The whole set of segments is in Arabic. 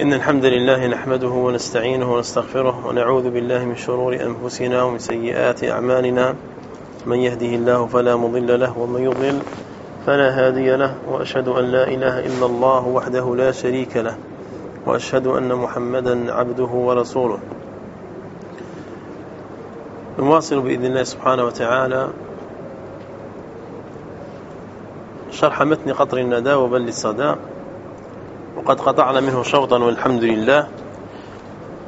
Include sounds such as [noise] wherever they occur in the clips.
إن الحمد لله نحمده ونستعينه ونستغفره ونعوذ بالله من شرور أنفسنا ومن سيئات أعمالنا. من يهده الله فلا مضل له ومن يضلل فلا هادي له. وأشهد أن لا إله إلا الله وحده لا شريك له. وأشهد أن محمدا عبده ورسوله. نواصل بإذن الله سبحانه وتعالى شرح متن قطر الندى وبل الصدى وقد قطعنا منه شوطا والحمد لله.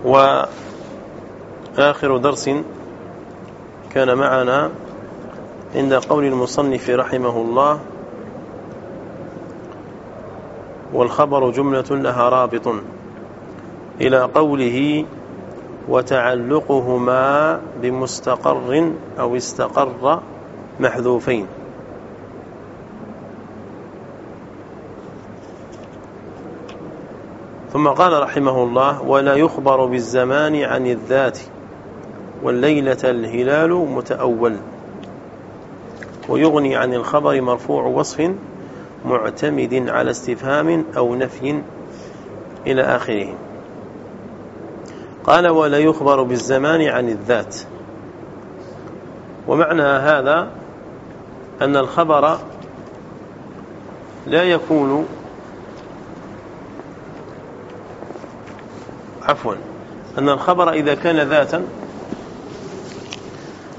وآخر درس كان معنا عند قول المصنف رحمه الله والخبر جملة لها رابط إلى قوله وتعلقهما بمستقر أو استقر محذوفين ثم قال رحمه الله ولا يخبر بالزمان عن الذات والليلة الهلال متأول ويغني عن الخبر مرفوع وصف معتمد على استفهام أو نفي إلى آخره. قال ولا يخبر بالزمان عن الذات. ومعنى هذا أن الخبر لا يكون عفوا أن الخبر إذا كان ذاتا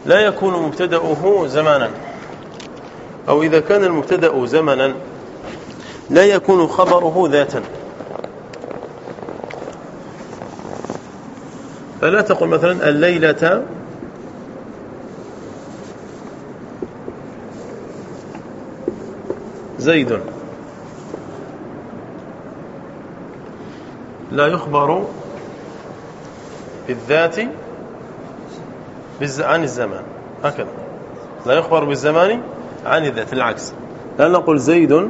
لا يكون مبتدأه زمانا أو إذا كان المبتدأ زمنا لا يكون خبره ذاتا. فلا تقل مثلا الليلة زيد. لا يخبر بالذات عن الزمان. هكذا. لا يخبر بالزمان عن الذات العكس. لا نقول زيد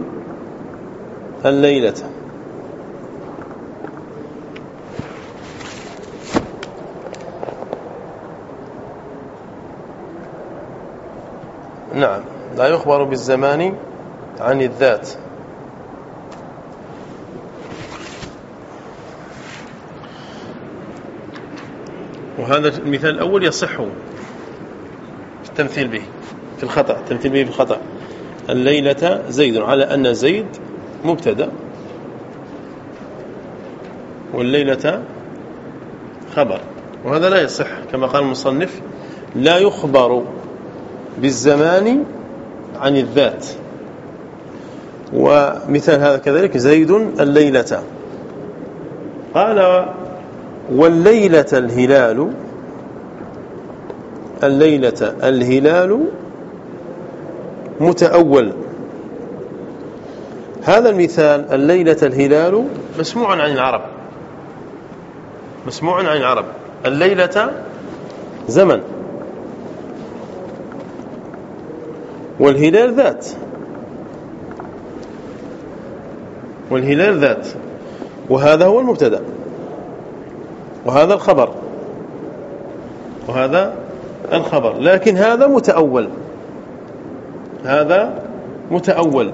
الليلة؟ نعم. لا يخبر بالزمان عن الذات. وهذا المثال الأول يصح التمثيل به في الخطأ التمثيل به في الخطأ. الليلة زيد على أن زيد مبتدأ. والليلة خبر. وهذا لا يصح كما قال المصنف لا يخبر بالزمان عن الذات. ومثال هذا كذلك زيد الليلة. قال والليلة الهلال الليلة الهلال متأول. هذا المثال الليلة الهلال مسموع عن العرب. مسموع عن العرب. الليلة زمن. والهلال ذات. والهلال ذات. وهذا هو المبتدأ. وهذا الخبر. وهذا الخبر. لكن هذا متأول. هذا متأول.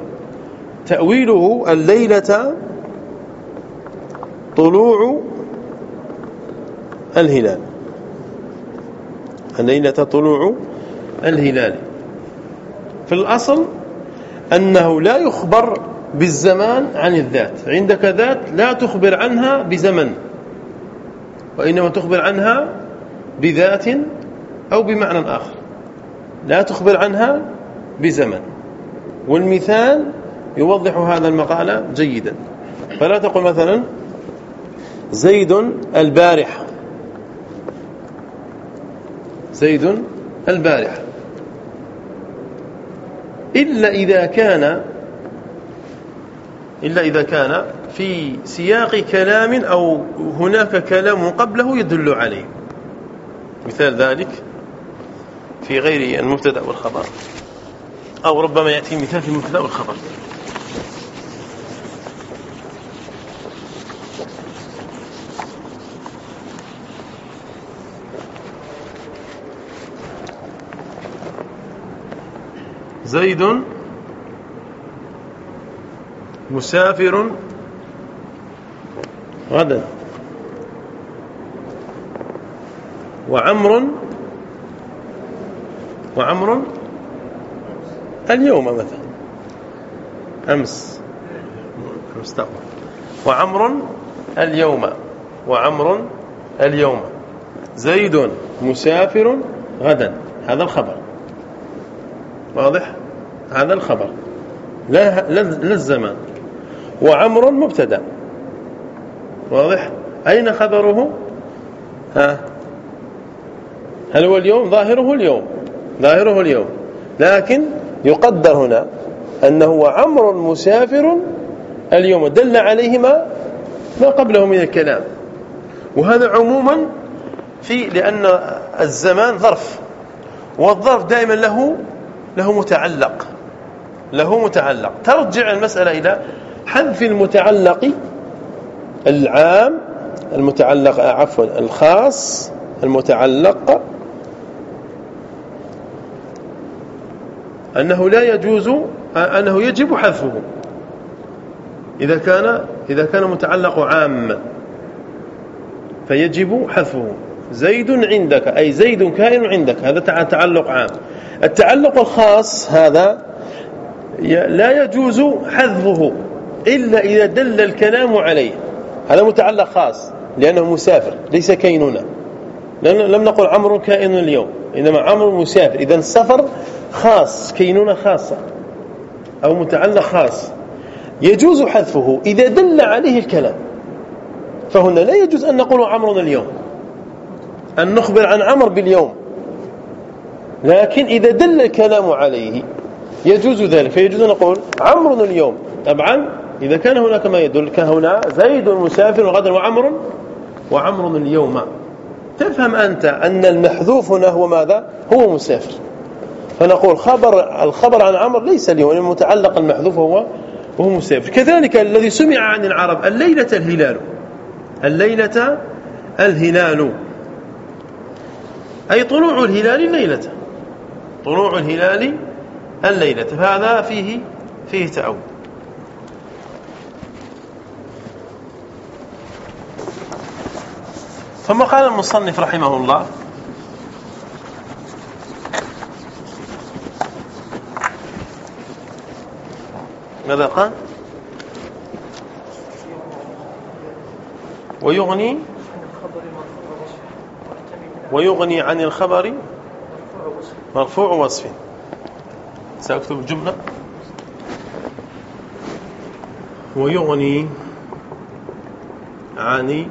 تأويله الليلة طلوع الهلال. الليلة طلوع الهلال. في الأصل أنه لا يخبر بالزمان عن الذات. عندك ذات لا تخبر عنها بزمن. وإنما تخبر عنها بذات أو بمعنى آخر. لا تخبر عنها بزمن. والمثال يوضح هذا المقال جيدا. فلا تقل مثلا زيد البارح. زيد البارح. إلا إذا كان إلا إذا كان في سياق كلام أو هناك كلام قبله يدل عليه. مثال ذلك في غير المبتدأ والخبر. أو ربما يأتي مثال في المبتدأ والخبر. زيد مسافر غدا. وعمر وعمر اليوم مثلا. أمس. مستقبل. وعمر اليوم. وعمر اليوم. زيد مسافر غدا. هذا الخبر. واضح؟ هذا الخبر. لا, لا الزمان. وعمر مبتدأ. واضح؟ أين خبره؟ ها؟ هل هو اليوم؟ ظاهره اليوم. ظاهره اليوم. لكن يقدر هنا أنه عمر مسافر اليوم. دل عليه ما ما قبله من الكلام. وهذا عموما في لأن الزمان ظرف. والظرف دائما له له متعلق. له متعلق. ترجع المسألة إلى حذف المتعلق العام المتعلق عفوا الخاص المتعلق أنه لا يجوز أنه يجب حذفه. إذا كان إذا كان متعلق عام فيجب حذفه. زيد عندك أي زيد كائن عندك هذا تعلق عام. التعلق الخاص هذا لا يجوز حذفه إلا إذا دل الكلام عليه. هذا متعلق خاص لأنه مسافر ليس كيننا لم نقل عمرو كائن اليوم إنما عمرو مسافر. إذا السفر خاص كينونة خاصة أو متعلق خاص. يجوز حذفه إذا دل عليه الكلام. فهنا لا يجوز أن نقول عمرو اليوم. أن نخبر عن عمر باليوم. لكن إذا دل الكلام عليه يجوز ذلك. فيجوز أن نقول عمرو اليوم. طبعا إذا كان هناك ما يدل كهنا زيد مسافر غدا وعمر وعمر اليوم. تفهم أنت أن المحذوف هنا هو ماذا؟ هو مسافر. فنقول خبر الخبر عن عمر ليس اليوم المتعلق المحذوف هو وهو مسافر. كذلك الذي سمع عن العرب الليلة الهلال. الليلة الهلال. أي طلوع الهلال الليلة. طلوع الهلال الليلة. فهذا فيه فيه تأول. ثم قال المصنف رحمه الله ماذا قال؟ ويغني ويغني عن الخبر مرفوع وصف. سأكتب الجملة. ويغني عن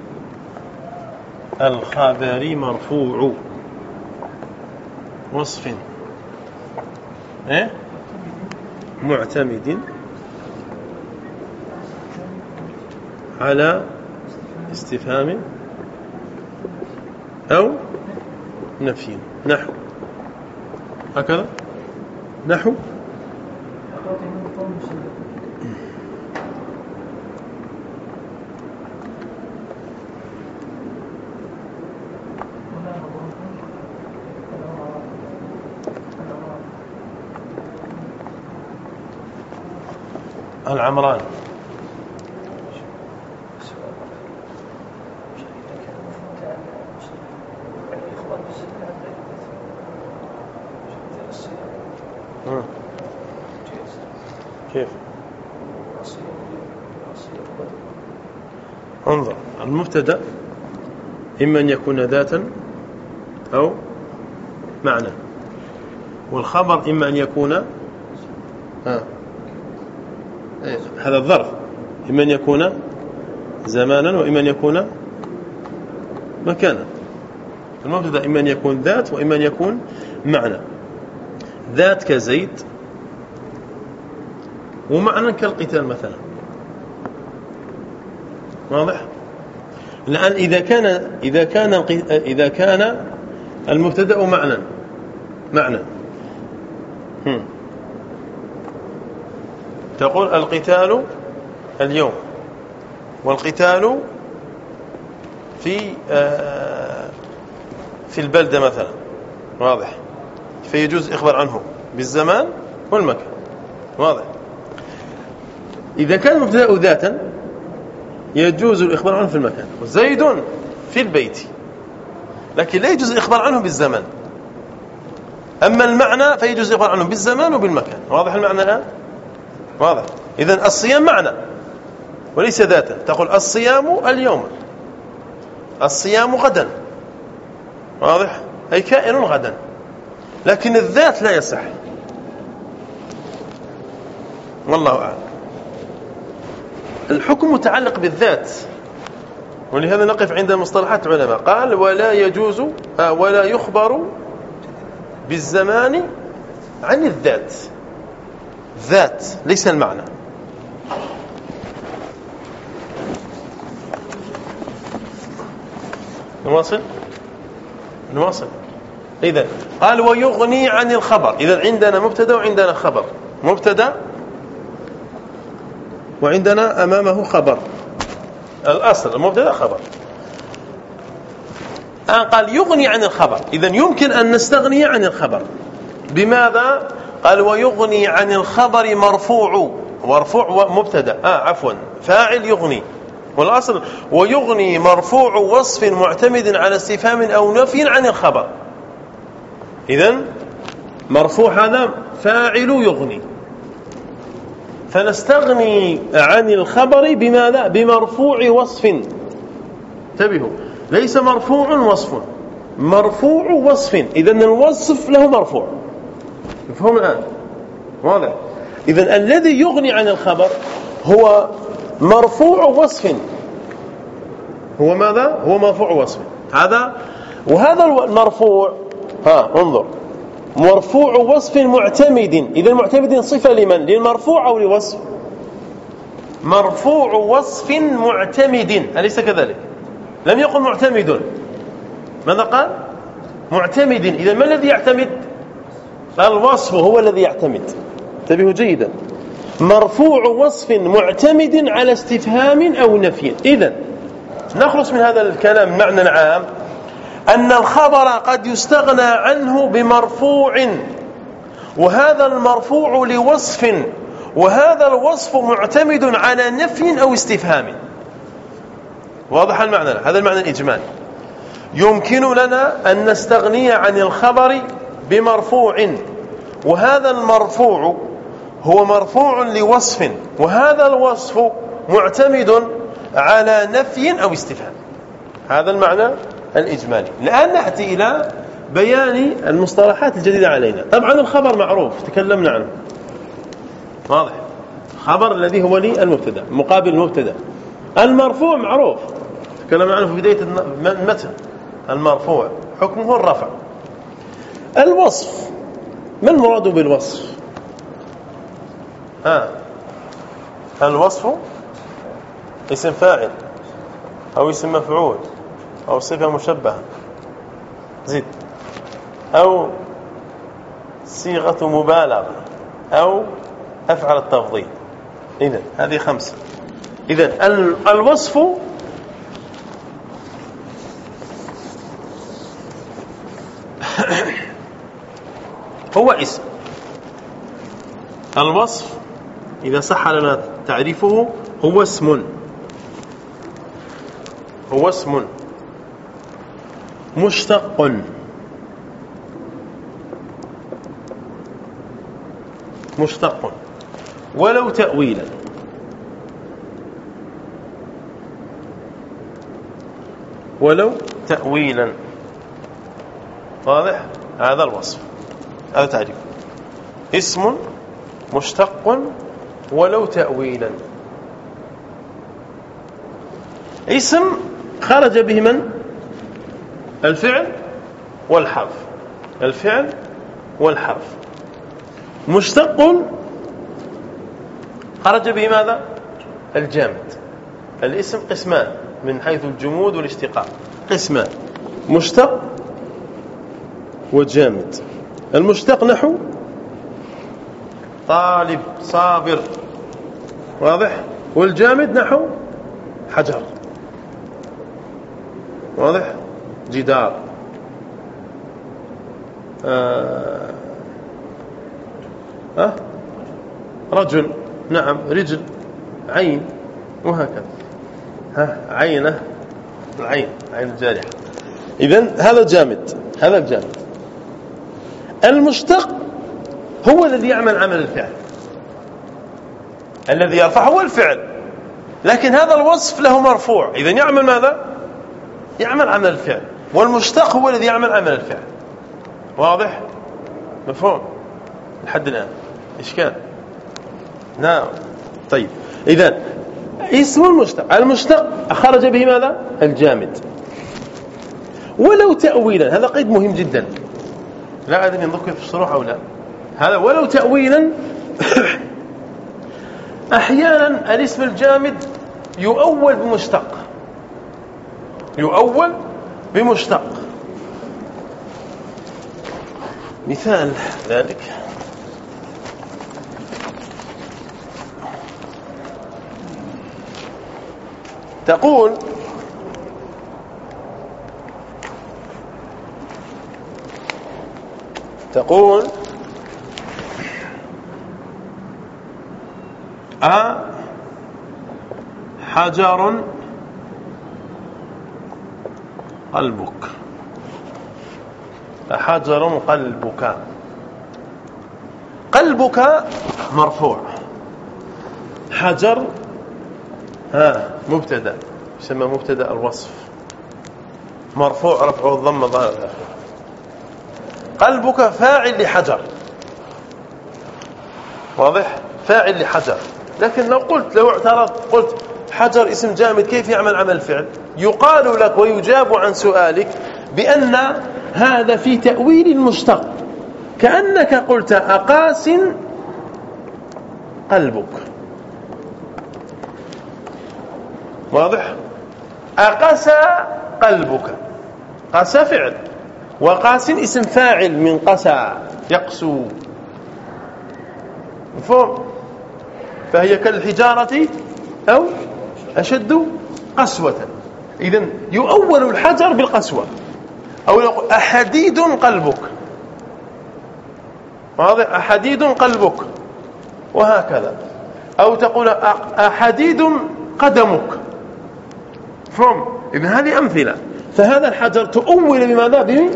الخبر مرفوع. وصف. إيه؟ معتمد. على استفهام أو نفي. نحو. هكذا؟ نحو العمران كيف انظر المبتدا إما أن يكون ذاتا أو معنى. والخبر إما أن يكون ها إيه، هذا الظرف. إما أن يكون زمانا وإما أن يكون مكانا. المبتدا إما أن يكون ذات وإما أن يكون معنى. ذات كزيد ومعنى كالقتال مثلا. واضح؟ الآن إذا كان إذا كان إذا كان المبتدأ معنى. معنى. تقول القتال اليوم. والقتال في آه، في البلدة مثلا. واضح. فيجوز إخبار عنه. بالزمان والمكان. واضح. إذا كان المبتدأ ذاتا يجوز الإخبار عنه في المكان. زيد في البيت. لكن لا يجوز الإخبار عنه بالزمن. أما المعنى فيجوز الإخبار عنه بالزمان وبالمكان. واضح المعنى الآن؟ واضح. إذا الصيام معنى. وليس ذاتا. تقول الصيام اليوم. الصيام غدا. واضح؟ أي كائن غدا. لكن الذات لا يصح. والله أعلم. الحكم متعلق بالذات. ولهذا نقف عند مصطلحات العلماء. قال ولا يجوز آه، ولا يخبر بالزمان عن الذات. ذات ليس المعنى. نواصل؟ نواصل. إذا قال ويغني عن الخبر. إذا عندنا مبتدا وعندنا خبر. مبتدا وعندنا أمامه خبر. الأصل المبتدا خبر. الآن قال يغني عن الخبر. إذا يمكن أن نستغني عن الخبر. بماذا؟ قال ويغني عن الخبر مرفوع. مرفوع مبتدا آه عفوا. فاعل يغني. والأصل ويغني مرفوع وصف معتمد على استفهام أو نفي عن الخبر. إذا مرفوع هذا فاعل يغني. فنستغني عن الخبر بماذا بمرفوع وصف. انتبهوا. ليس مرفوع وصف. مرفوع وصف. إذا الوصف له مرفوع. مفهوم الآن؟ واضح. إذا الذي يغني عن الخبر هو مرفوع وصف. هو ماذا؟ هو مرفوع وصف. هذا وهذا المرفوع ها انظر. مرفوع وصف معتمد. إذا معتمد صفة لمن؟ للمرفوع أو لوصف؟ مرفوع وصف معتمد. أليس كذلك؟ لم يقل معتمد. ماذا قال؟ معتمد. إذا ما الذي يعتمد؟ الوصف هو الذي يعتمد. انتبهوا جيدا. مرفوع وصف معتمد على استفهام أو نفي. إذا نخلص من هذا الكلام معنى عام. أن الخبر قد يستغنى عنه بمرفوع وهذا المرفوع لوصف وهذا الوصف معتمد على نفي أو استفهام. واضح المعنى؟ هذا المعنى الإجمالي يمكن لنا أن نستغني عن الخبر بمرفوع وهذا المرفوع هو مرفوع لوصف وهذا الوصف معتمد على نفي أو استفهام. هذا المعنى؟ الإجمالي. الآن نأتي إلى بيان المصطلحات الجديدة علينا. طبعا الخبر معروف تكلمنا عنه. واضح. خبر الذي هو لي المبتدا مقابل المبتدأ. المرفوع معروف. تكلمنا عنه في بداية المتن المرفوع. حكمه الرفع. الوصف. ما المراد بالوصف؟ ها. الوصف اسم فاعل أو اسم مفعول. أو صفة مشبهة. زد أو صيغة مبالغة. أو أفعل التفضيل. إذا هذه خمسة. إذا الوصف [coughs] هو اسم. الوصف إذا صح لنا تعريفه هو اسم. هو اسم. مشتق. مشتق. ولو تأويلا. ولو تأويلا. واضح؟ هذا الوصف. هذا تعريف. اسم مشتق ولو تأويلا. اسم خرج به من؟ الفعل والحرف. الفعل والحرف. مشتق خرج به ماذا؟ الجامد. الاسم قسمان من حيث الجمود والاشتقاق. قسمان. مشتق وجامد. المشتق نحو طالب صابر. واضح؟ والجامد نحو حجر. واضح؟ جدار. آه. أه؟ رجل. نعم رجل. عين. وهكذا. ها عينة. العين عين الجارحة إذن هذا جامد هذا الجامد. المشتق هو الذي يعمل عمل الفعل. الذي يرفع هو الفعل. لكن هذا الوصف له مرفوع. إذا يعمل ماذا؟ يعمل عمل الفعل. والمشتق هو الذي يعمل عمل الفعل. واضح؟ مفهوم؟ لحد الآن. إشكال. نعم. طيب. إذا اسم المشتق. المشتق خرج به ماذا؟ الجامد. ولو تأويلا هذا قيد مهم جدا. لا أدري نذكر في الشروح أو لا. هذا ولو تأويلا [coughs] أحيانا الاسم الجامد يؤول بمشتق. يؤول بمشتق. مثال ذلك. تقول تقول أ حجر قلبك. أحجر قلبك قلبك مرفوع. حجر ها مبتدأ. يسمى مبتدأ الوصف. مرفوع رفعه الضم ظاهر قلبك فاعل لحجر. واضح؟ فاعل لحجر. لكن لو قلت لو اعترضت قلت حجر اسم جامد كيف يعمل عمل الفعل يقال لك ويجاب عن سؤالك بأن هذا في تأويل مشتق. كأنك قلت أقاس قلبك. واضح؟ أقسى قلبك. قسى فعل. وقاس اسم فاعل من قسى يقسو. مفهوم؟ فهي كالحجارة أو أشد قسوة. إذا يؤول الحجر بالقسوة. أو يقول أحديد قلبك. واضح؟ أحديد قلبك. وهكذا. أو تقول أحديد قدمك. فهم؟ إذن هذه أمثلة. فهذا الحجر تؤول بماذا؟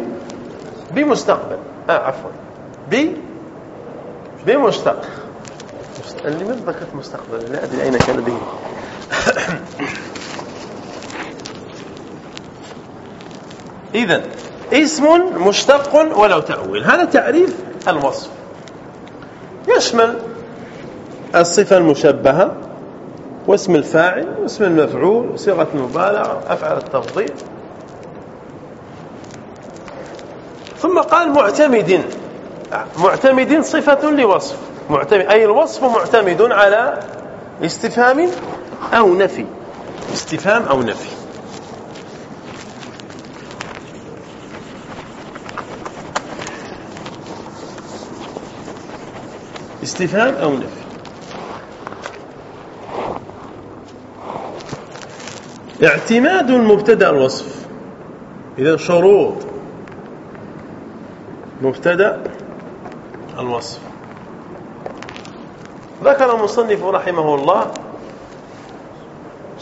بمستقبل. آه عفوا. ب بمستقبل. لماذا ذكرت مستقبل لا أدري أين كان به. [coughs] إذا اسم مشتق ولو تأويل. هذا تعريف الوصف. يشمل الصفة المشبهة واسم الفاعل واسم المفعول وصيغة المبالغة أفعل التفضيل. ثم قال معتمد. معتمد صفة لوصف. معتمد أي الوصف معتمد على استفهام أو نفي. استفهام أو نفي. استفهام أو نفي. اعتماد مبتدأ الوصف. إذا شروط. مبتدأ الوصف. ذكر المصنف رحمه الله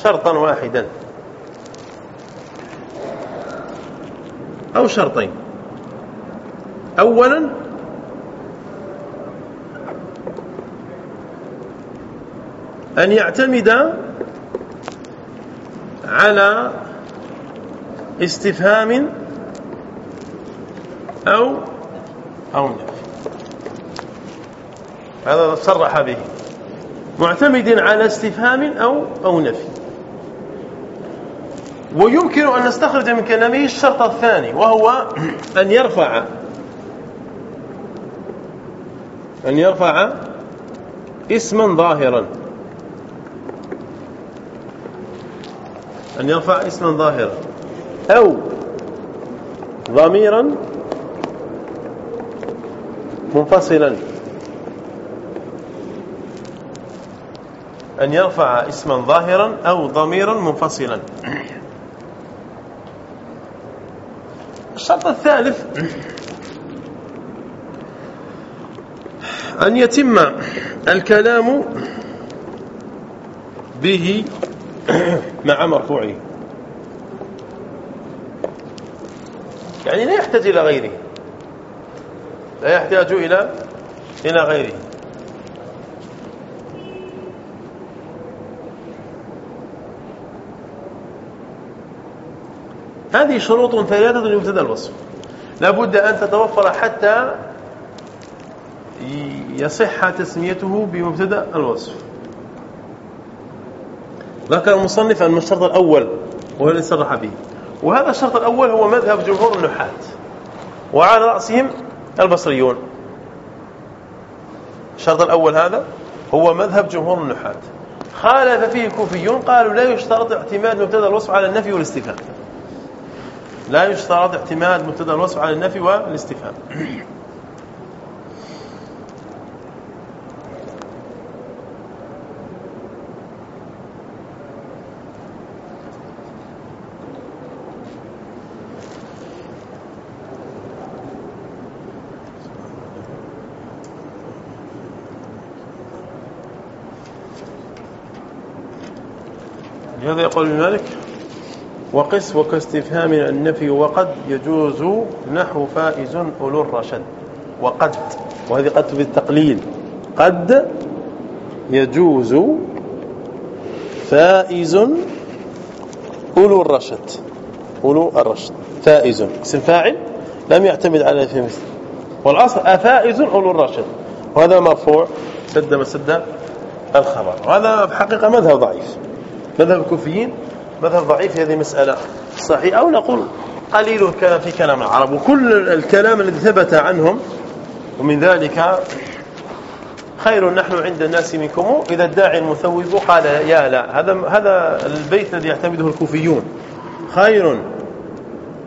شرطا واحدا. أو شرطين. أولا أن يعتمد على استفهام أو أو نفي. هذا صرح به. معتمد على استفهام أو أو نفي. ويمكن أن نستخرج من كلامه الشرط الثاني وهو أن يرفع أن يرفع اسما ظاهرا. أن يرفع اسما ظاهرا. أو ضميرا منفصلا. أن يرفع اسما ظاهرا أو ضميرا منفصلا. الشرط الثالث أن يتم الكلام به مع مرفوعه. يعني لا يحتاج إلى غيره. لا يحتاج إلى إلى غيره. هذه شروط ثلاثة لمبتدأ الوصف. لابد أن تتوفر حتى يصح تسميته بمبتدأ الوصف. ذكر المصنف أن الشرط الأول وهو الذي صرح به. وهذا الشرط الأول هو مذهب جمهور النحاة وعلى رأسهم البصريون. الشرط الأول هذا هو مذهب جمهور النحاة خالف فيه الكوفيون قالوا لا يشترط اعتماد مبتدأ الوصف على النفي والاستفهام. لا يشترط اعتماد مبتدا الوصف على النفي والاستفهام. لهذا يقول مالك وقس وكاستفهام النفي وقد يجوز نحو فائز أولو الرشد. وقد وهذه قد بالتقليل قد يجوز فائز أولو الرشد. أولو الرشد. فائز. اسم فاعل لم يعتمد على في مثل. والأصل أفائز أولو الرشد. وهذا مرفوع. سد مسد الخبر. وهذا في حقيقة مذهب ضعيف. مذهب الكوفيين مذهب ضعيف في هذه المسألة؟ صحيح أو نقول قليل الكلام في كلام العرب وكل الكلام الذي ثبت عنهم ومن ذلك خير نحن عند الناس منكم. إذا الداعي المثوب قال يا لا هذا هذا البيت الذي يعتمده الكوفيون. خير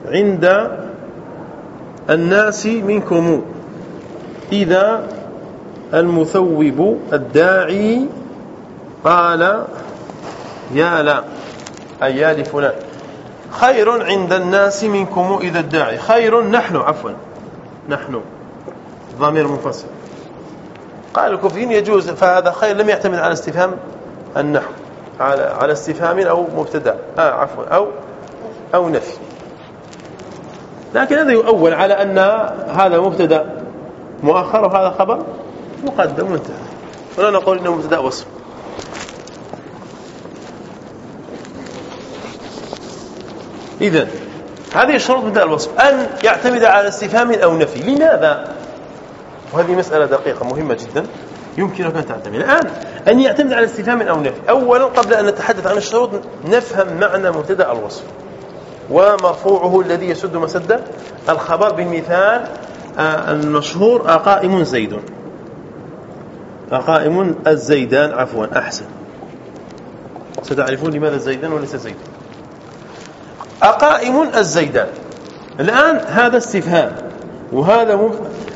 عند الناس منكم. إذا المثوب الداعي قال يا لا. أي يا لفلان خير عند الناس منكم إذا الداعي. خير نحن عفوا. نحن. ضمير منفصل. قال الكوفيين يجوز فهذا خير لم يعتمد على استفهام النحو. على على استفهام أو مبتدأ. آه عفوا. أو أو نفي. لكن هذا يؤول على أن هذا مبتدأ مؤخر وهذا خبر مقدم وانتهى. ولا نقول إنه مبتدأ وصف. إذا هذه الشروط من الوصف أن يعتمد على استفهام أو نفي. لماذا؟ وهذه مسألة دقيقة مهمة جدا يمكنك أن تعتمد. الآن أن يعتمد على استفهام أو نفي. أولا قبل أن نتحدث عن الشروط نفهم معنى مبتدأ الوصف. ومرفوعه الذي يسد مسد الخبر بالمثال آه، المشهور أقائم زيد. أقائم الزيدان عفوا أحسن. ستعرفون لماذا الزيدان وليس زيدان أقائم الزيدان. الآن هذا استفهام وهذا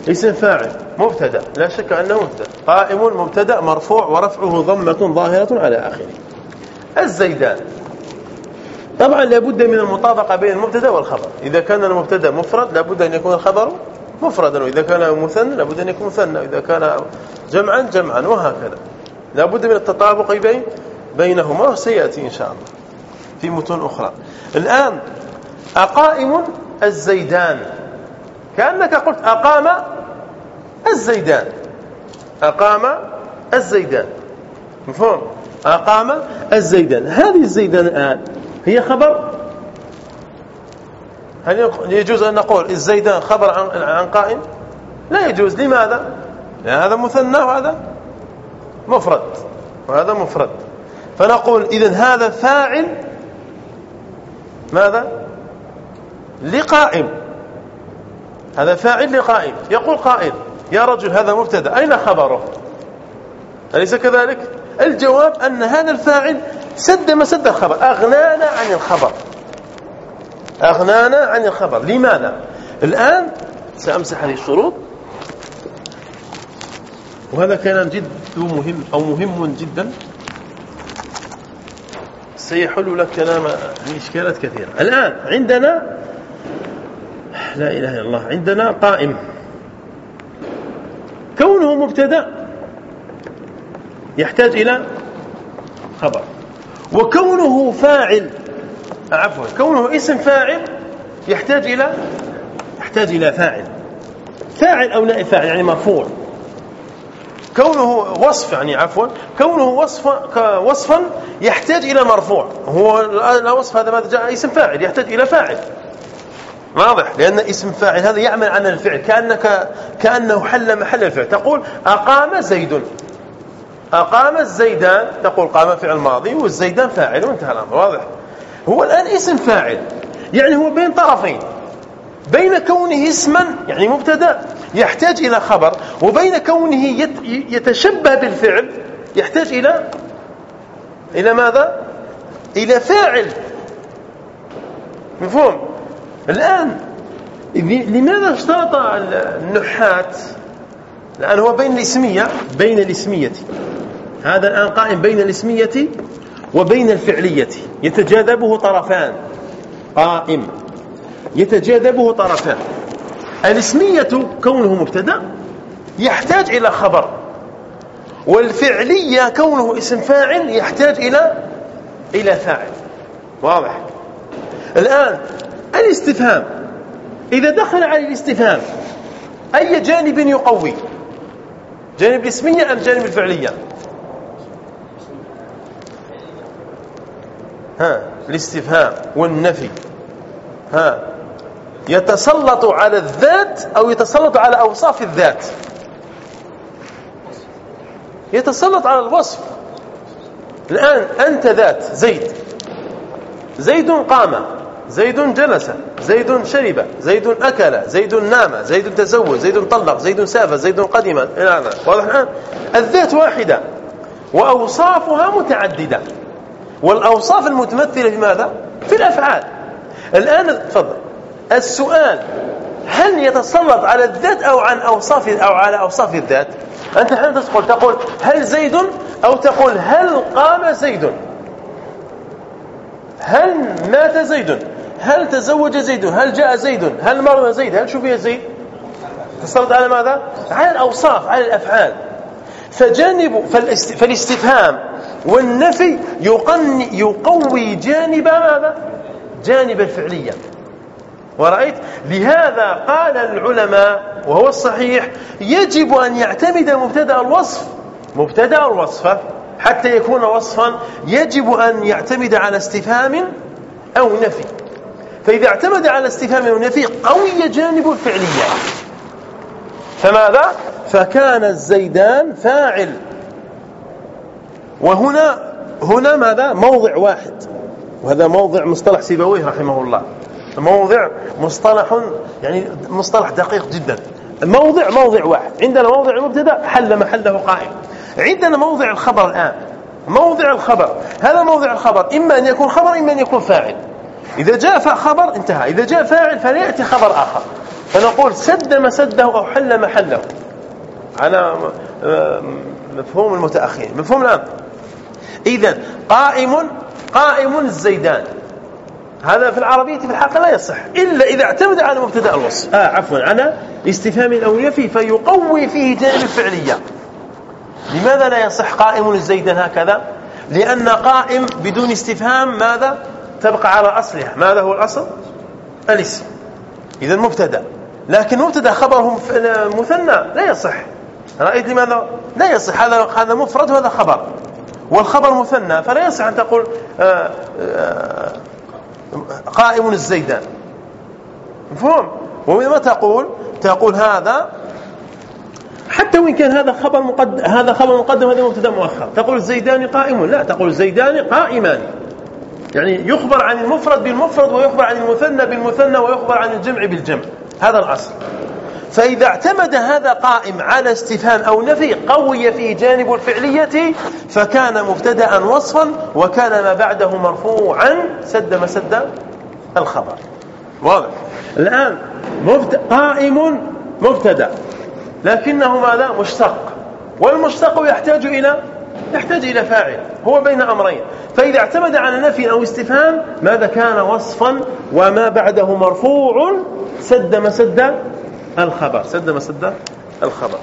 اسم فاعل مبتدأ لا شك أنه مبتدأ. قائم مبتدأ مرفوع ورفعه ضمة ظاهرة على آخره. الزيدان. طبعا لابد من المطابقة بين المبتدأ والخبر. إذا كان المبتدأ مفرد لابد أن يكون الخبر مفردا وإذا كان مثنى لابد أن يكون مثنى وإذا كان جمعا جمعا وهكذا. لابد من التطابق بين بينهما سيأتي إن شاء الله في متون أخرى. الآن أقائم الزيدان. كأنك قلت أقام الزيدان. أقام الزيدان. مفهوم؟ أقام الزيدان. هذه الزيدان الآن هي خبر. هل يجوز أن نقول الزيدان خبر عن قائم؟ لا يجوز. لماذا؟ هذا مثنى وهذا مفرد. وهذا مفرد. فنقول إذن هذا فاعل ماذا؟ لقائم. هذا فاعل لقائم. يقول قائل يا رجل هذا مبتدا أين خبره؟ أليس كذلك؟ الجواب أن هذا الفاعل سد مسد الخبر أغنانا عن الخبر. أغنانا عن الخبر. لماذا؟ الآن سأمسح هذه الشروط. وهذا كلام جد مهم أو مهم جدا. سيحل لك كلام إشكالات كثيرة. الآن عندنا لا إله إلا الله عندنا قائم. كونه مبتدأ يحتاج إلى خبر. وكونه فاعل عفوا كونه اسم فاعل يحتاج إلى يحتاج إلى فاعل. فاعل أو نائب فاعل يعني مرفوع. كونه وصف يعني عفوا كونه وصفا وصفا يحتاج إلى مرفوع. هو الوصف هذا ماذا جاء؟ اسم فاعل يحتاج إلى فاعل. واضح؟ لأن اسم فاعل هذا يعمل عن الفعل كأنك كأنه حل محل الفعل. تقول أقام زيد. أقام الزيدان تقول قام فعل ماضي والزيدان فاعل وانتهى الأمر. واضح؟ هو الآن اسم فاعل يعني هو بين طرفين. بين كونه اسما يعني مبتدا يحتاج إلى خبر وبين كونه يتشبه بالفعل يحتاج إلى إلى ماذا؟ إلى فاعل. مفهوم؟ الآن لماذا اشترط النحات؟ الآن هو بين الاسمية بين الاسمية. هذا الآن قائم بين الاسمية وبين الفعلية. يتجاذبه طرفان. قائم. يتجاذبه طرفان. الاسمية كونه مبتدأ يحتاج إلى خبر والفعلية كونه اسم فاعل يحتاج إلى إلى فاعل. واضح؟ الآن الاستفهام إذا دخل على الاستفهام أي جانب يقوي؟ جانب الاسمية أم جانب الفعلية؟ ها الاستفهام والنفي. ها. يتسلط على الذات أو يتسلط على أوصاف الذات. يتسلط على الوصف. الآن أنت ذات زيد. زيد قام زيد جلس زيد شرب زيد أكل زيد نام زيد تزوج زيد طلق زيد سافر زيد قدم. واضح؟ الآن الذات واحدة وأوصافها متعددة. والأوصاف المتمثلة في ماذا؟ في الأفعال. الآن تفضل. السؤال هل يتسلط على الذات أو عن أوصاف أو على أوصاف الذات؟ أنت حين تقول تقول هل زيد؟ أو تقول هل قام زيد؟ هل مات زيد؟ هل تزوج زيد؟ هل جاء زيد؟ هل مرض زيد؟ هل شفي زيد؟ تسلط على ماذا؟ على الأوصاف على الأفعال. فجانب فالاستفهام والنفي يقوي جانب ماذا؟ جانب الفعلية. ورأيت؟ لهذا قال العلماء وهو الصحيح يجب أن يعتمد مبتدأ الوصف. مبتدأ الوصف حتى يكون وصفا يجب أن يعتمد على استفهام أو نفي. فإذا اعتمد على استفهام أو نفي قوي جانب الفعلية. فماذا؟ فكان الزيدان فاعل. وهنا هنا ماذا؟ موضع واحد. وهذا موضع مصطلح سيبويه رحمه الله. موضع مصطلح يعني مصطلح دقيق جدا. موضع موضع واحد. عندنا موضع المبتدا حل محله قائم. عندنا موضع الخبر الآن. موضع الخبر. هذا موضع الخبر إما أن يكون خبر إما أن يكون فاعل. إذا جاء خبر انتهى. إذا جاء فاعل فليأتي خبر آخر. فنقول سد مسده أو حل محله. على مفهوم المتأخرين. مفهوم الآن. إذا قائم قائم الزيدان. هذا في العربية في الحقيقة لا يصح. إلا إذا اعتمد على مبتدأ الوصف. آه عفوا على استفهام أو يفي فيقوي فيه جانب الفعلية. لماذا لا يصح قائم الزيدان هكذا؟ لأن قائم بدون استفهام ماذا؟ تبقى على أصلها. ماذا هو الأصل؟ الاسم. إذا مبتدأ. لكن مبتدأ خبره مثنى. لا يصح. رأيت لماذا؟ لا يصح. هذا هذا مفرد وهذا خبر. والخبر مثنى فلا يصح أن تقول آآ آآ قائم الزيدان. مفهوم؟ وما تقول؟ تقول هذا حتى وإن كان هذا خبر مقدم هذا خبر مقدم هذا مبتدا مؤخر. تقول الزيدان قائم؟ لا تقول الزيدان قائمان. يعني يخبر عن المفرد بالمفرد ويخبر عن المثنى بالمثنى ويخبر عن الجمع بالجمع. هذا الأصل. فإذا اعتمد هذا قائم على استفهام أو نفي قوي في جانب الفعلية فكان مبتدأ وصفا وكان ما بعده مرفوعا سد مسد الخبر. واضح؟ الآن قائم مبتدأ. لكنه ماذا مشتق. والمشتق يحتاج إلى يحتاج إلى فاعل. هو بين أمرين. فإذا اعتمد على نفي أو استفهام ماذا كان وصفا وما بعده مرفوع سد مسد الخبر. سد ما سد؟ الخبر.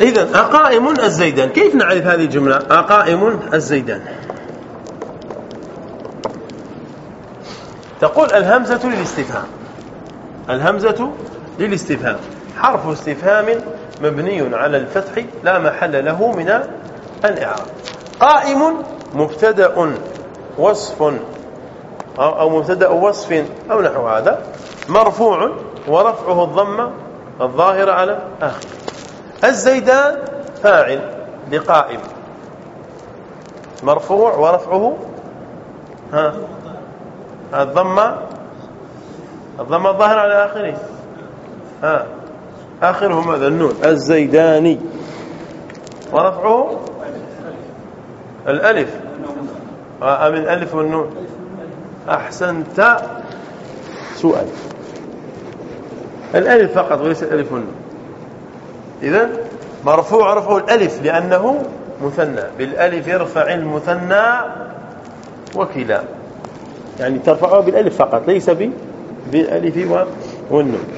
إذا أقائم الزيدان. كيف نعرف هذه الجملة؟ أقائم الزيدان. تقول الهمزة للاستفهام. الهمزة للاستفهام. حرف استفهام مبني على الفتح لا محل له من الإعراب قائم مبتدأ وصف أو مبتدأ وصف أو نحو هذا. مرفوع ورفعه الضمة الظاهرة على آخر. الزيدان فاعل لقائم. مرفوع ورفعه ها الضمة الضمة الظاهرة على آخره. ها. آخره ماذا النون الزيداني. ورفعه الألف. آه، من الألف والنون. أحسنت. سؤال. الألف فقط وليس الألف والنون. إذا مرفوع رفعه الألف لأنه مثنى. بالألف يرفع المثنى وكلا. يعني ترفعه بالألف فقط ليس بالألف والنون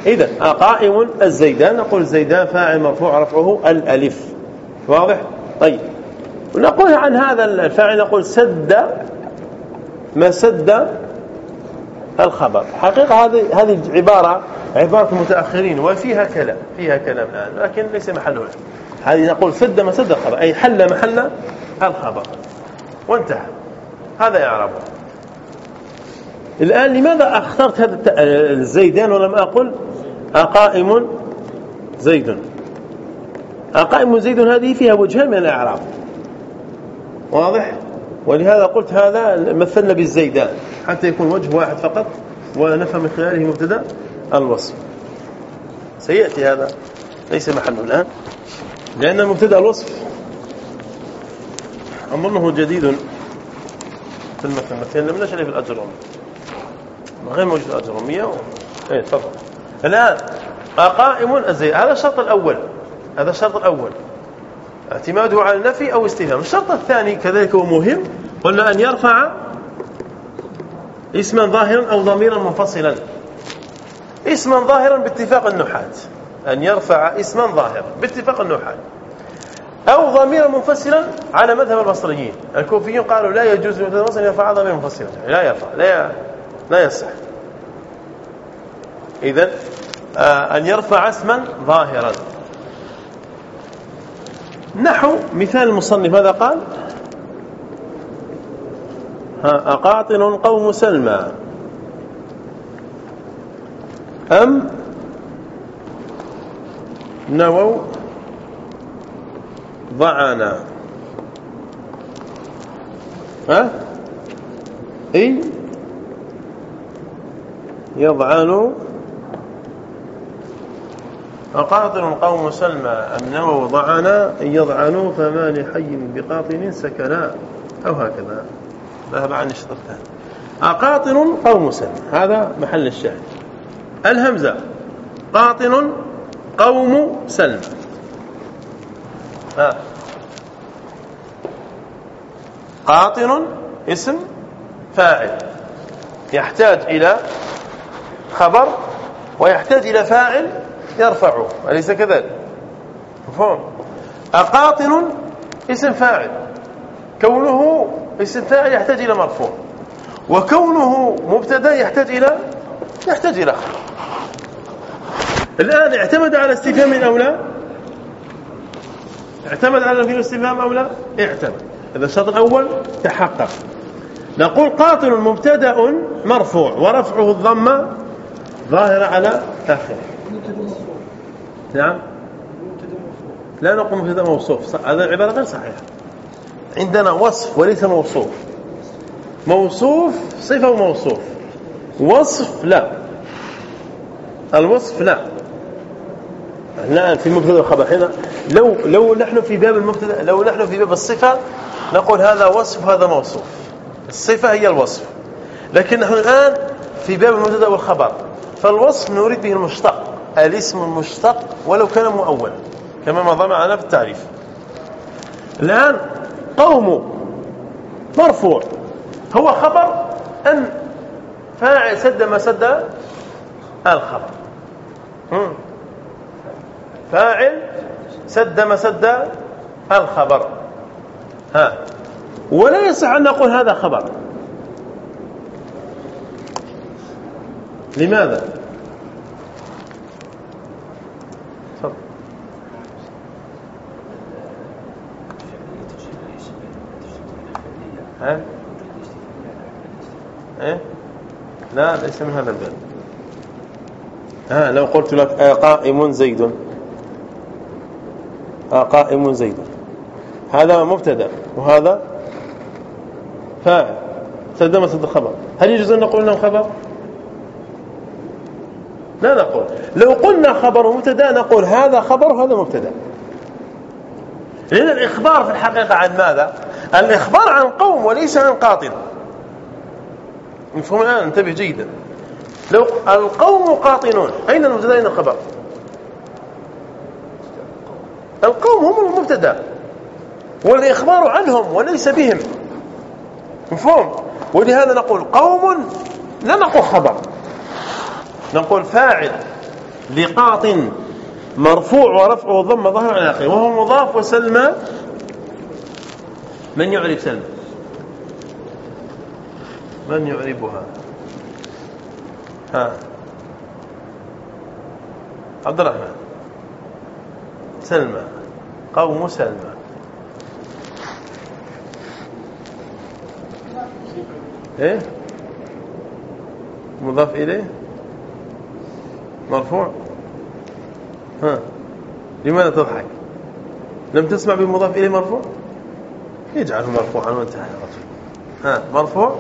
إذا قائم الزيدان. نقول الزيدان فاعل مرفوع رفعه الألف. واضح؟ طيب. ونقول عن هذا الفاعل نقول سد ما سد الخبر. حقيقة هذه هذه عبارة عبارة المتأخرين وفيها كلام فيها كلام الآن لكن ليس محله هذه نقول سد ما سد الخبر أي حل محل الخبر. وانتهى. هذا يعربه الآن لماذا أخترت هذا الزيدان ولم أقل؟ أقائم زيد. أقائم زيد هذه فيها وجهان من الأعراب. واضح؟ ولهذا قلت هذا مثلنا بالزيدان. حتى يكون وجه واحد فقط ونفهم من خلاله مبتدا الوصف. سيأتي هذا. ليس محله الآن. لأن مبتدا الوصف أظنه جديد في المثل مثلا لم نشرح في الأجرم غير موجود الأجرمية و... إيه تفضل. الآن قائم الزيد هذا الشرط الأول. هذا الشرط الأول. اعتماده على النفي أو استفهام. الشرط الثاني كذلك هو مهم. قلنا أن يرفع اسما ظاهرا أو ضميرا منفصلا. اسما ظاهرا باتفاق النحاة أن يرفع اسما ظاهرا باتفاق النحاة أو ضميرا منفصلا على مذهب البصريين. الكوفيين قالوا لا يجوز للمتوسط أن يرفع ضميرا منفصلا. لا يرفع لا لا يصح. إذا آه، أن يرفع اسما ظاهرا. نحو مثال المصنف ماذا قال؟ ها أقاطن قوم سلمى. أم؟ نووا. ضعنا. ها؟ إي؟ يضعن فقاطن قوم سلمى ضعنا إن يضعنوا فما لحي بقاطن سكنا أو هكذا. ذهب عن الشطرتان أقاطن قوم سلمى. هذا محل الشاهد. الهمزة. قاطن قوم سلمى. قاطن اسم فاعل. يحتاج إلى خبر ويحتاج إلى فاعل يرفعه أليس كذلك؟ مفهوم؟ أقاطن اسم فاعل كونه اسم فاعل يحتاج إلى مرفوع وكونه مبتدا يحتاج إلى يحتاج إلى خبر. الآن اعتمد على استفهام أو لا؟ اعتمد على في الاستفهام أو لا؟ اعتمد. إذا الشرط الأول تحقق. نقول قاطن مبتدا مرفوع ورفعه الضمه ظاهرة على آخره نعم؟ لا نقول مبتدا موصوف. هذا العبارة غير صحيحة. عندنا وصف وليس موصوف. موصوف صفة وموصوف. وصف لا. الوصف لا. الآن في مبتدأ الخبر هنا. لو لو نحن في باب المبتدأ لو نحن في باب الصفة نقول هذا وصف وهذا موصوف. الصفة هي الوصف. لكن نحن الآن في باب المبتدأ والخبر. فالوصف نريد به المشتق الاسم المشتق ولو كان مؤولا كما مضى معنا في التعريف. الآن قوم مرفوع هو خبر أن فاعل سد ما سد الخبر. فاعل سد مسد الخبر. ها. ولا يصح أن نقول هذا خبر. لماذا؟ تفضل ها؟ إيه لا ليس من هذا الباب. ها لو قلت لك آه قائم زيد. آه قائم زيد. هذا مبتدا وهذا فاعل. تقدم سد الخبر. هل يجوز أن نقول إنه خبر؟ لا نقول. لو قلنا خبر مبتدأ نقول هذا خبر وهذا مبتدأ. لأن الإخبار في الحقيقة عن ماذا؟ الإخبار عن قوم وليس عن قاطن مفهوم الآن؟ انتبه جيدا. لو القوم قاطنون أين المبتدأ؟ أين الخبر؟ القوم هم المبتدأ. والإخبار عنهم وليس بهم. مفهوم؟ ولهذا نقول قوم لا نقول خبر. نقول فاعل لقاط مرفوع ورفعه ضم ظهر على آخره وهو مضاف وسلمى من يعرف سلمى من يعربها؟ ها. عبد الرحمن. سلمى. قوم سلمى. إيه؟ مضاف إليه؟ مرفوع؟ ها. لماذا تضحك؟ لم تسمع بمضاف إليه مرفوع؟ يجعله مرفوعا وانتهى الرجل ها مرفوع؟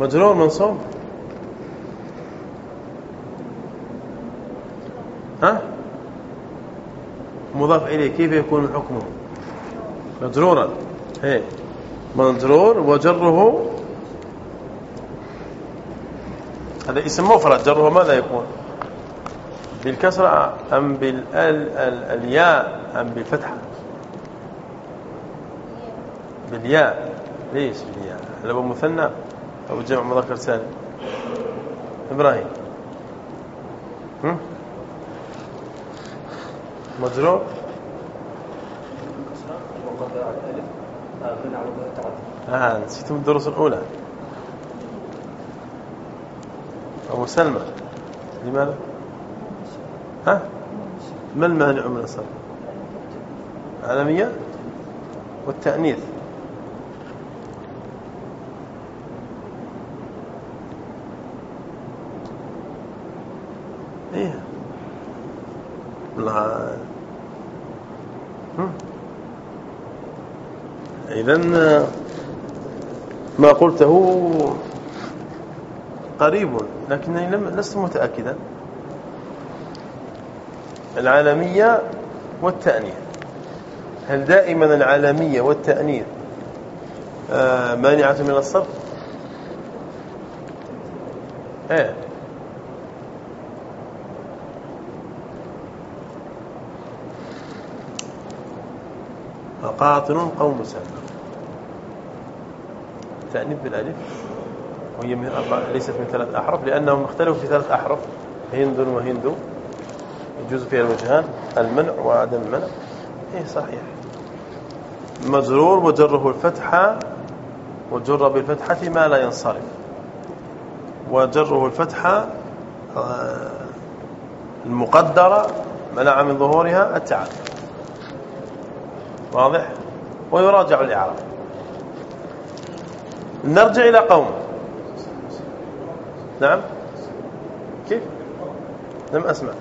مجرور منصوب ها؟ مضاف إليه كيف يكون حكمه؟ مجرورا. إيه. مجرور وجره هذا اسم مفرد جره ماذا يكون؟ بالكسرة أم بالياء أم بالفتحة؟ بالياء. ليش بالياء؟ هل هو مثنى أو جمع مذكر سالم إبراهيم؟ مجرور؟ آه نسيتم الدروس الأولى. أبو سلمى. لماذا؟ ها؟ ما المانع من الصرف عالمية؟ والتأنيث. إيه. الله. اذا ما قلته قريب لكنني لم لست متأكدا. العالمية والتأنيث. هل دائما العالمية والتأنيث آه، مانعة من الصرف؟ إيه. فقاطن قوم سلمى تأنيث بالألف؟ وهي من أربع ليست من ثلاث أحرف لأنهم اختلفوا في ثلاث أحرف هند وهند. يجوز فيها الوجهان المنع وعدم المنع. إيه صحيح. مجرور وجره الفتحة وجر بالفتحة ما لا ينصرف. وجره الفتحة آه، المقدرة منع من ظهورها التعب واضح؟ ويراجع الإعراب. نرجع إلى قوم نعم؟ كيف؟ لم أسمع.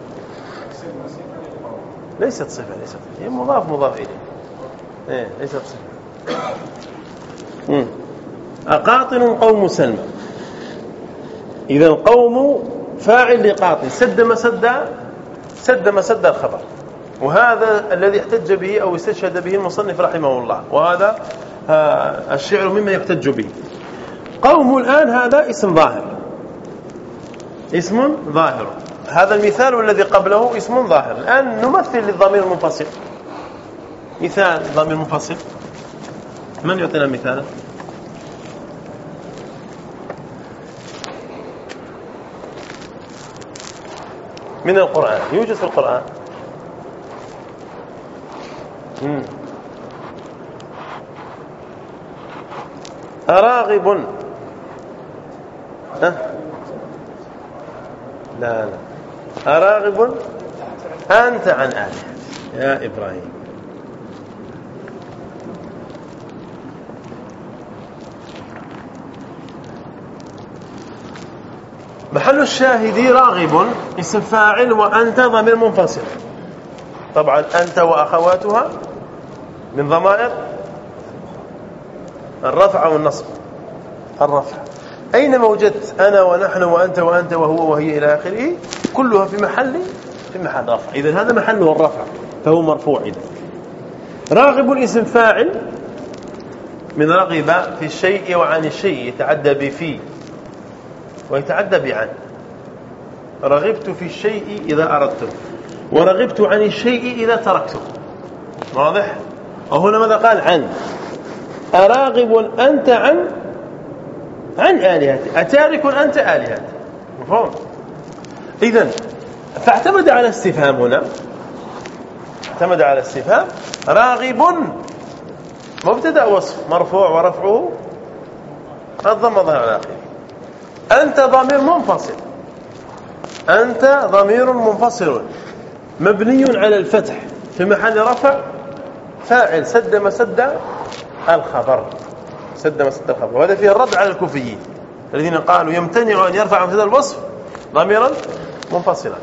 ليست صفة ليست هي مضاف مضاف إليه. إيه ليست صفة. أقاطن قوم سلمى. إذا القوم فاعل لقاطن. سد مسد سد مسد الخبر. وهذا الذي احتج به أو استشهد به المصنف رحمه الله. وهذا آه، الشعر مما يحتج به. قوم الآن هذا اسم ظاهر. اسم ظاهر. هذا المثال والذي قبله اسم ظاهر. الآن نمثل للضمير المنفصل مثال ضمير منفصل. من يعطينا مثالا من القرآن. يوجد في القرآن. أراغب. ها؟ لا لا. أراغب؟ أنت عن آله. يا إبراهيم. محل الشاهد راغب اسم فاعل وأنت ضمير منفصل. طبعا أنت وأخواتها من ضمائر الرفع والنصب. الرفع. أينما وجدت أنا ونحن وأنت وأنت وهو وهي إلى آخره؟ كلها في محل في محل. رفع. إذا هذا محله الرفع فهو مرفوع إذا. راغب اسم فاعل من رغب في الشيء وعن الشيء يتعدى بفي ويتعدى بعن رغبت في الشيء إذا أردته ورغبت عن الشيء إذا تركته. واضح؟ وهنا ماذا قال؟ عن. أراغب أنت عن عن آلهتي. أتارك أنت آلهتي. مفهوم؟ إذن فاعتمد على استفهام هنا. اعتمد على استفهام. راغب. مبتدا وصف مرفوع ورفعه. الضم ظهر على اخره أنت ضمير منفصل. أنت ضمير منفصل. مبني على الفتح. في محل رفع فاعل. سد مسد الخبر. سد مسد الخبر. وهذا فيه الرد على الكوفيين الذين قالوا يمتنع أن يرفع مثل الوصف ضميرا منفصلا.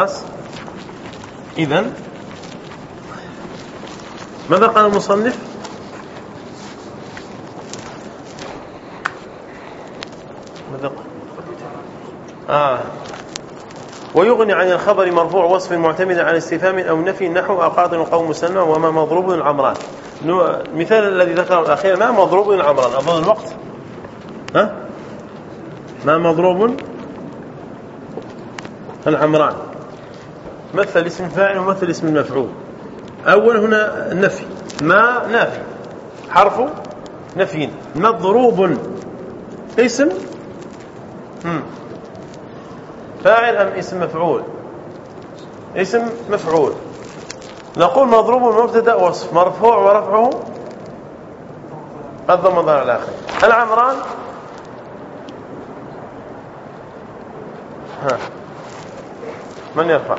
خلاص؟ اذا ماذا قال المصنف؟ ماذا قال؟ آه. ويغني عن الخبر مرفوع وصف معتمد على استفهام أو نفي نحو اقاطن قوم سلمى وما مضروب العمران. المثال الذي ذكره الأخير ما مضروب العمران؟ أظن الوقت. ها؟ ما مضروب العمران. مثل اسم فاعل ومثل اسم المفعول أول هنا النفي ما نافي. حرف نفي. مضروب. اسم. فاعل أم اسم مفعول؟ اسم مفعول. نقول مضروب مبتدا وصف. مرفوع ورفعه. قد ضم ظهر الآخر العمران. ها. من يرفع؟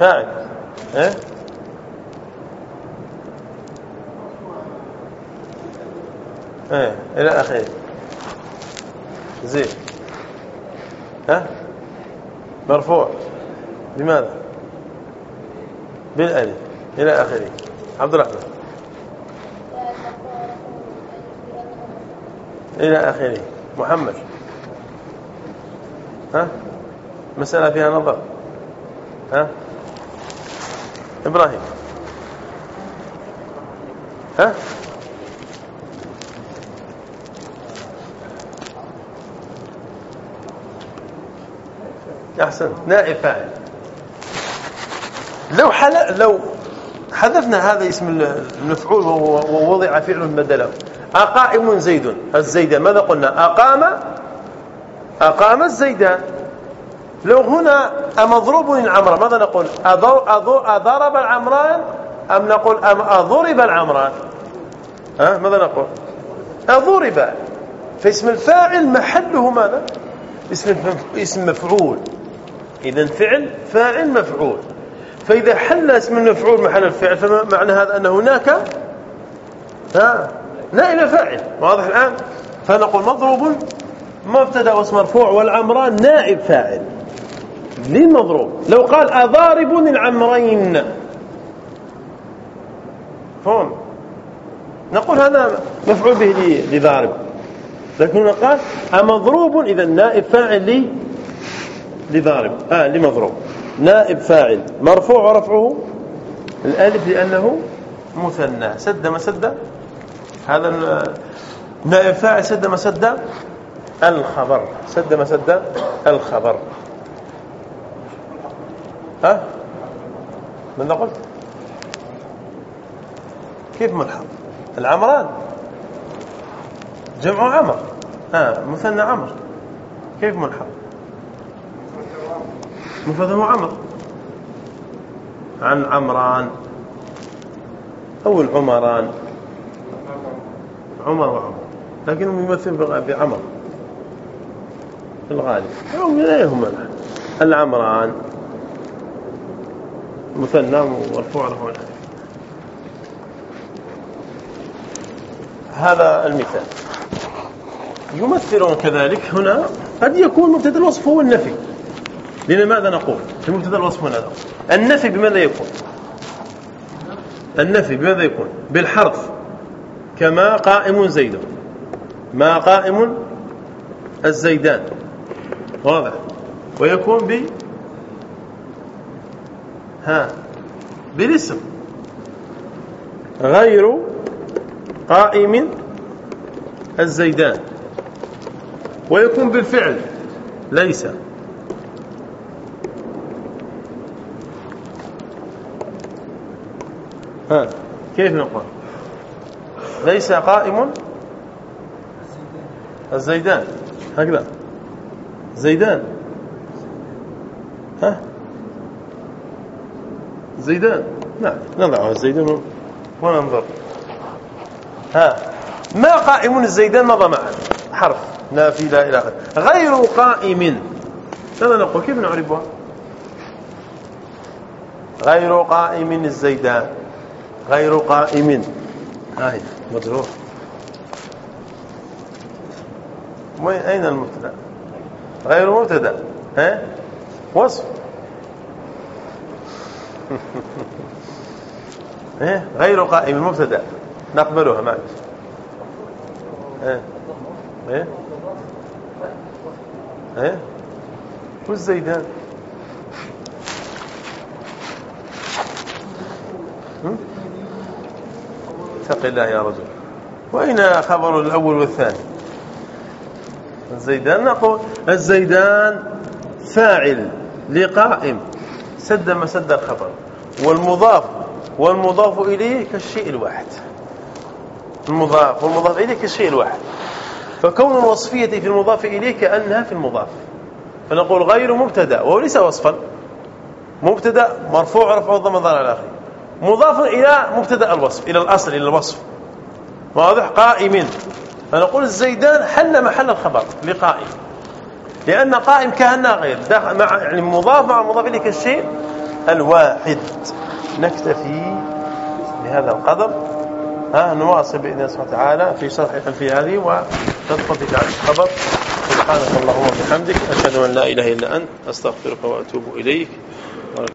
فاعل. إيه؟ إيه إلى آخره. زين. ها؟ مرفوع. بماذا؟ بالألف. إلى آخره. عبد الرحمن. إلى آخره. محمد. ها؟ مسألة فيها نظر. ها؟ إبراهيم. ها؟ أحسن. نائب فاعل. لو حل لو حذفنا هذا اسم المفعول ووضع فعل بدله. أقائم زيد. الزيدان ماذا قلنا؟ أقام أقام الزيدان. لو هنا أمضروب العمران ماذا نقول؟ أضرب العمران أم نقول أم أضرب العمران؟ ها؟ ماذا نقول؟ أضرب. فاسم الفاعل محله ماذا؟ اسم اسم مفعول. إذا فعل فاعل مفعول. فإذا حل اسم المفعول محل الفعل فمعنى هذا؟ أن هناك ها؟ نائب فاعل. واضح الآن؟ فنقول مضروب مبتدا واسم مرفوع والعمران نائب فاعل. للمضروب لو قال أضارب العمرين فهم؟ نقول هذا مفعول به لضارب. لكن قال أمضروب إذا نائب فاعل لضارب. آه لمضروب. نائب فاعل. مرفوع ورفعه. الألف لأنه مثنى. سد مسد هذا نائب فاعل سد مسد الخبر. سد مسد الخبر. ها؟ ماذا قلت؟ كيف ملحق؟ العمران. جمع عمر. ها مثنى عمر. كيف ملحق؟ مفرده عمر. عن عمران. أو العمران. عمر وعمر. لكنهم يمثل بعمر. في الغالب. لا يهمنا العمران. مثنى مرفوع له هذا المثال. يمثلون كذلك هنا قد يكون مبتدأ الوصف هو النفي. لأن ماذا نقول؟ في مبتدأ الوصف هنا. النفي بماذا يكون؟ النفي بماذا يكون؟ بالحرف. كما قائم زيد. ما قائم الزيدان. واضح؟ ويكون ب ها بالاسم. غير قائم الزيدان. ويكون بالفعل. ليس. ها كيف نقول؟ ليس قائم الزيدان. هكذا. زيدان ها زيدان. نعم نضعها الزيدان وننظر ها. ما قائم الزيدان مضى معا؟ حرف. نافي لا إله غير قائم. ماذا نقول كيف نعربها غير قائم الزيدان غير قائم. هاي مجرور وين أين المبتدا؟ غير مبتدا. ها؟ وصف. [laughs] إيه؟ غير قائم المبتدأ. نقبلها معك إيه؟ إيه؟ إيه؟ والزيدان اتق الله يا رجل. وأين خبر الأول والثاني؟ الزيدان نقول الزيدان فاعل لقائم. سد مسد الخبر. والمضاف والمضاف إليه كالشيء الواحد. المضاف والمضاف إليه كالشيء الواحد. فكون الوصفية في المضاف إليه كأنها في المضاف. فنقول غير مبتدأ وهو ليس وصفا. مبتدأ مرفوع رفع الضم ظهر على آخره. مضاف إلى مبتدأ الوصف إلى الأصل إلى الوصف. واضح؟ قائم فنقول الزيدان حل محل الخبر لقائم. لأن قائم كأنها غير. مع يعني مضاف مع مضاف إليك الشيء الواحد. نكتفي بهذا القدر. ها نواصل بإذن الله سبحانه وتعالى في شرح في هذه وتدخل في تعريف الخبر سبحانك اللهم وبحمدك أشهد أن لا إله إلا أنت أستغفرك وأتوب إليك.